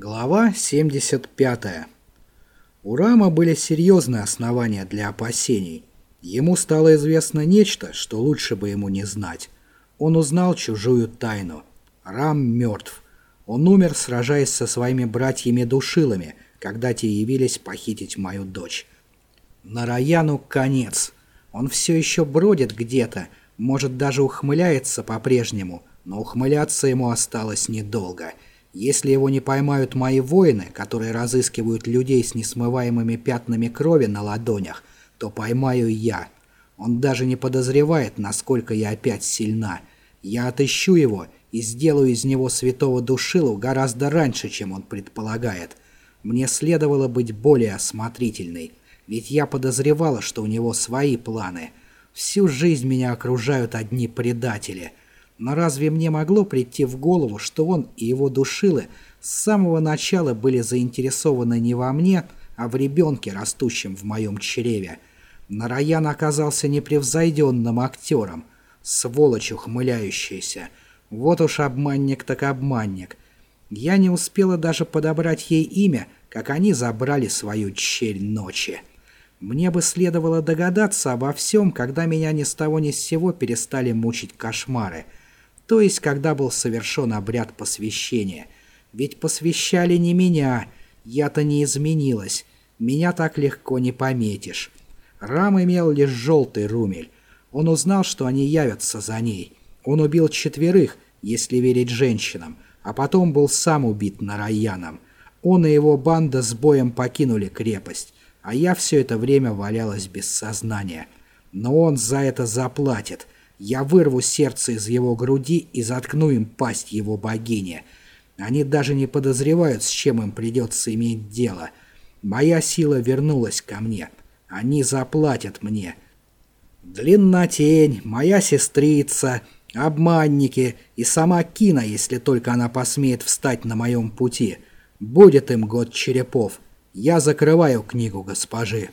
Глава 75. У Рама были серьезные основания для опасений. Ему стало известно нечто, что лучше бы ему не знать. Он узнал чужую тайну. Рам мертв. Он умер, сражаясь со своими братьями-душилами, когда те явились похитить мою дочь. Нараяну конец. Он все еще бродит где-то, может даже ухмыляется по-прежнему, но ухмыляться ему осталось недолго — если его не поймают мои воины, которые разыскивают людей с несмываемыми пятнами крови на ладонях, то поймаю я. Он даже не подозревает, насколько я опять сильна. Я отыщу его и сделаю из него святого душилу гораздо раньше, чем он предполагает. Мне следовало быть более осмотрительной, ведь я подозревала, что у него свои планы. Всю жизнь меня окружают одни предатели — но разве мне могло прийти в голову, что он и его душилы с самого начала были заинтересованы не во мне, а в ребенке, растущем в моем чреве? Нараян оказался непревзойденным актером, сволочь ухмыляющаяся. Вот уж обманник так обманник. Я не успела даже подобрать ей имя, как они забрали свою черь ночи. Мне бы следовало догадаться обо всем, когда меня ни с того ни с сего перестали мучить кошмары — то есть когда был совершен обряд посвящения. Ведь посвящали не меня, я-то не изменилась, меня так легко не пометишь. Рам имел лишь желтый румель. Он узнал, что они явятся за ней. Он убил четверых, если верить женщинам, а потом был сам убит Нараяном. Он и его банда с боем покинули крепость, а я все это время валялась без сознания. Но он за это заплатит — я вырву сердце из его груди и заткну им пасть его богине. Они даже не подозревают, с чем им придется иметь дело. Моя сила вернулась ко мне. Они заплатят мне. Длиннотень, моя сестрица, обманники и сама Кина, если только она посмеет встать на моем пути. Будет им год черепов. Я закрываю книгу госпожи.